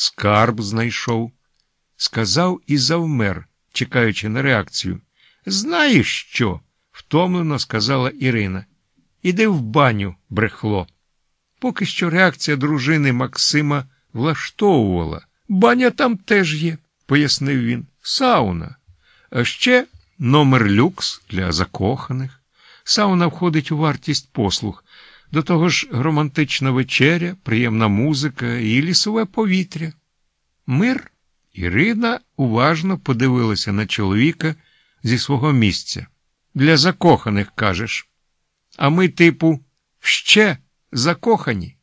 скарб знайшов. Сказав і завмер, чекаючи на реакцію. Знаєш що? втомлено сказала Ірина. Іди в баню, брехло. Поки що реакція дружини Максима влаштовувала. Баня там теж є, пояснив він. Сауна. А ще номер люкс для закоханих. Сауна входить у вартість послуг. До того ж, романтична вечеря, приємна музика і лісове повітря. Мир Ірина уважно подивилася на чоловіка зі свого місця. Для закоханих, кажеш. А ми, типу, ще закохані.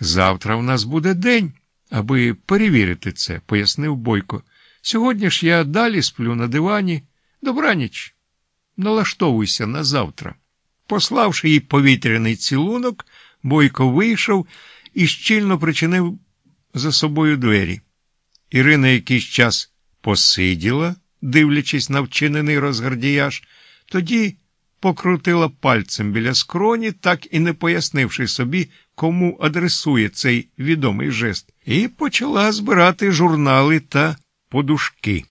Завтра в нас буде день, аби перевірити це, пояснив Бойко. Сьогодні ж я далі сплю на дивані. Добраніч. Налаштовуйся на завтра. Пославши їй повітряний цілунок, Бойко вийшов і щільно причинив за собою двері. Ірина якийсь час посиділа, дивлячись на вчинений розгардіяж, тоді покрутила пальцем біля скроні, так і не пояснивши собі, кому адресує цей відомий жест, і почала збирати журнали та подушки.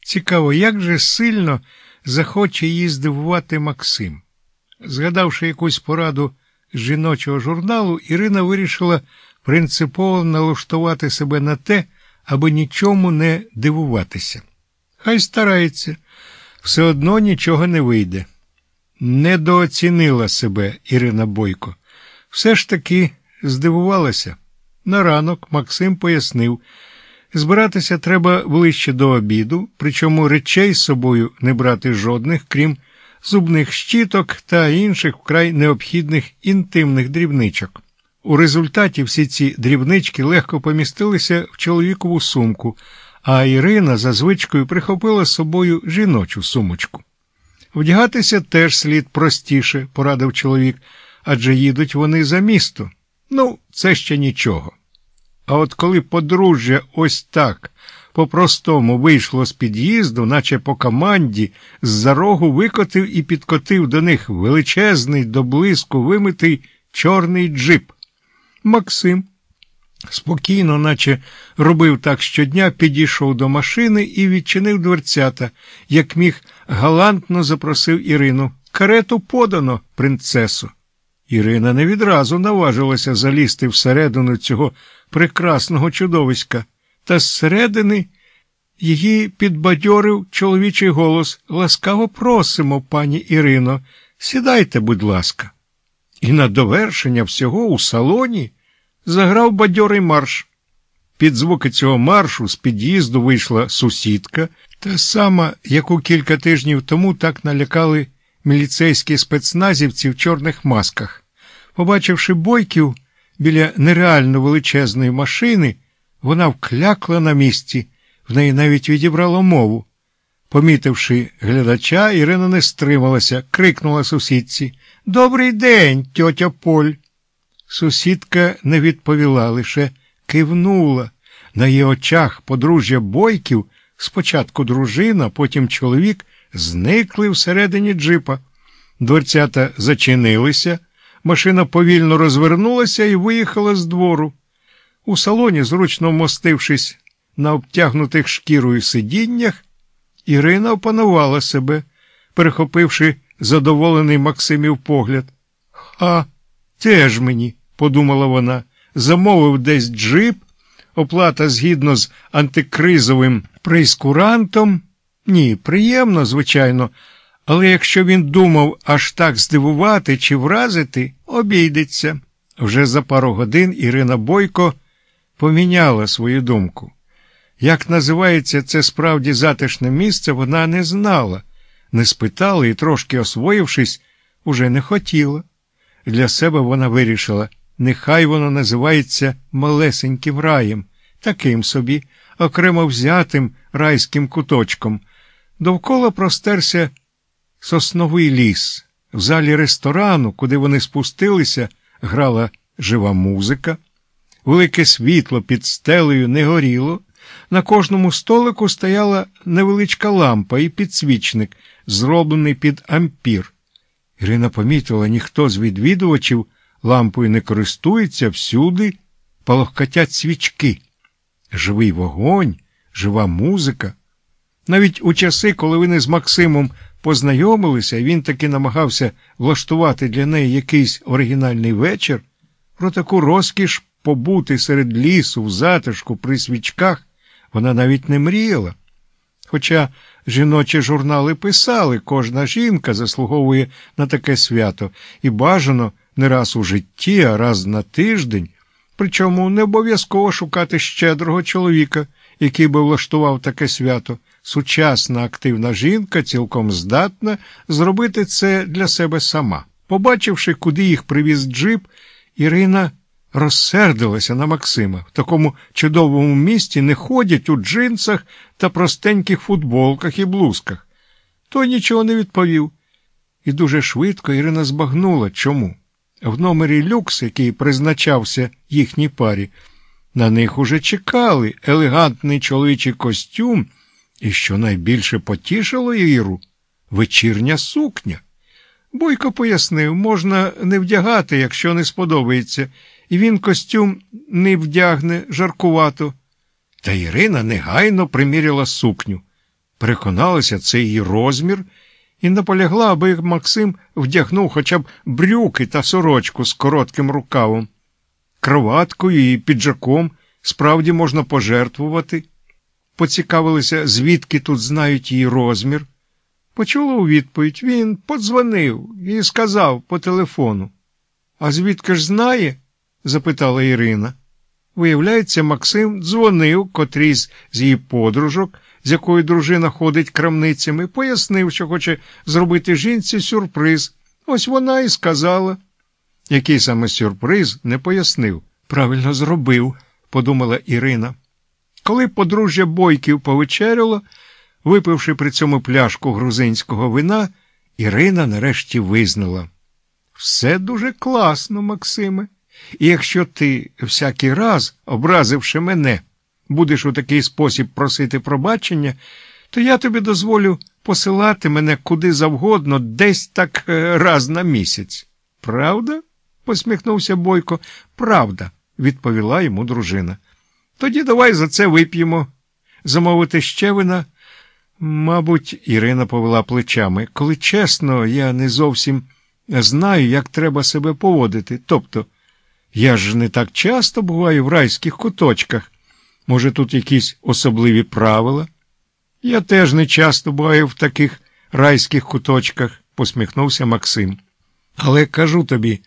Цікаво, як же сильно захоче її здивувати Максим. Згадавши якусь пораду з жіночого журналу, Ірина вирішила принципово налаштувати себе на те, аби нічому не дивуватися. Хай старається, все одно нічого не вийде. Недооцінила себе Ірина Бойко. Все ж таки здивувалася. На ранок Максим пояснив, збиратися треба ближче до обіду, причому речей з собою не брати жодних, крім зубних щіток та інших вкрай необхідних інтимних дрібничок. У результаті всі ці дрібнички легко помістилися в чоловікову сумку, а Ірина за звичкою прихопила з собою жіночу сумочку. Вдягатися теж слід простіше, порадив чоловік, адже їдуть вони за місто. Ну, це ще нічого. А от коли подружжя ось так по-простому вийшло з під'їзду, наче по команді, з-за рогу викотив і підкотив до них величезний до блиску вимитий чорний джип. Максим, спокійно, наче робив так щодня, підійшов до машини і відчинив дверцята, як міг, галантно запросив Ірину. Карету подано, принцесу. Ірина не відразу наважилася залізти всередину цього прекрасного чудовиська, та зсередини її підбадьорив чоловічий голос Ласкаво просимо, пані Ірино, сідайте, будь ласка. І на довершення всього у салоні заграв бадьорий марш. Під звуки цього маршу з під'їзду вийшла сусідка, та сама, яку кілька тижнів тому так налякали міліцейські спецназівці в чорних масках. Побачивши бойків біля нереально величезної машини, вона вклякла на місці, в неї навіть відібрало мову. Помітивши глядача, Ірина не стрималася, крикнула сусідці Добрий день, тьотя Поль. Сусідка не відповіла, лише кивнула. На її очах подружжя бойків, спочатку дружина, потім чоловік, зникли всередині джипа. Дверцята зачинилися, машина повільно розвернулася і виїхала з двору. У салоні, зручно вмостившись на обтягнутих шкірою сидіннях, Ірина опанувала себе, перехопивши задоволений Максимів погляд. А, теж мені, подумала вона, замовив десь джип, оплата згідно з антикризовим прейскурантом. Ні, приємно, звичайно, але якщо він думав аж так здивувати чи вразити, обійдеться. Вже за пару годин Ірина Бойко поміняла свою думку. Як називається це справді затишне місце, вона не знала, не спитала і, трошки освоївшись, уже не хотіла. Для себе вона вирішила, нехай воно називається малесеньким раєм, таким собі, окремо взятим райським куточком. Довкола простерся сосновий ліс. В залі ресторану, куди вони спустилися, грала жива музика. Велике світло під стелею не горіло. На кожному столику стояла невеличка лампа і підсвічник, зроблений під ампір. Ірина помітила, ніхто з відвідувачів лампою не користується всюди, полохкатять свічки. живий вогонь, жива музика. Навіть у часи, коли вони з Максимом познайомилися, і він таки намагався влаштувати для неї якийсь оригінальний вечір, про таку розкіш побути серед лісу, в затишку, при свічках, вона навіть не мріяла. Хоча жіночі журнали писали, кожна жінка заслуговує на таке свято і бажано не раз у житті, а раз на тиждень, причому не обов'язково шукати щедрого чоловіка, який би влаштував таке свято. Сучасна активна жінка цілком здатна зробити це для себе сама. Побачивши, куди їх привіз джип, Ірина розсердилася на Максима. В такому чудовому місті не ходять у джинсах та простеньких футболках і блузках. Той нічого не відповів. І дуже швидко Ірина збагнула чому. В номері люкс, який призначався їхній парі, на них уже чекали елегантний чоловічий костюм, і, що найбільше потішило Іру, вечірня сукня. Бойко пояснив, можна не вдягати, якщо не сподобається, і він костюм не вдягне жаркувато. Та Ірина негайно приміряла сукню. Переконалася, це її розмір, і наполягла, аби Максим вдягнув хоча б брюки та сорочку з коротким рукавом. Кроваткою і піджаком справді можна пожертвувати. Поцікавилися, звідки тут знають її розмір. Почула у відповідь він подзвонив і сказав по телефону. А звідки ж знає? запитала Ірина. Виявляється, Максим дзвонив котрійсь з її подружок, з якою дружина ходить крамницями, пояснив, що хоче зробити жінці сюрприз. Ось вона і сказала. Який саме сюрприз не пояснив. Правильно зробив, подумала Ірина. Коли подружжя бойків повечеряло, випивши при цьому пляшку грузинського вина, Ірина нарешті визнала. Все дуже класно, Максиме. І якщо ти всякий раз, образивши мене, будеш у такий спосіб просити пробачення, то я тобі дозволю посилати мене куди завгодно, десь так е, раз на місяць. Правда? посміхнувся Бойко. Правда, відповіла йому дружина. Тоді давай за це вип'ємо. Замовити ще вина. Мабуть, Ірина повела плечами. Коли чесно, я не зовсім знаю, як треба себе поводити. Тобто, я ж не так часто буваю в райських куточках. Може, тут якісь особливі правила? Я теж не часто буваю в таких райських куточках, посміхнувся Максим. Але кажу тобі,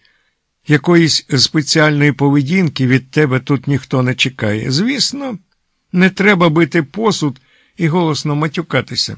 якоїсь спеціальної поведінки від тебе тут ніхто не чекає. Звісно, не треба бити посуд і голосно матюкатися.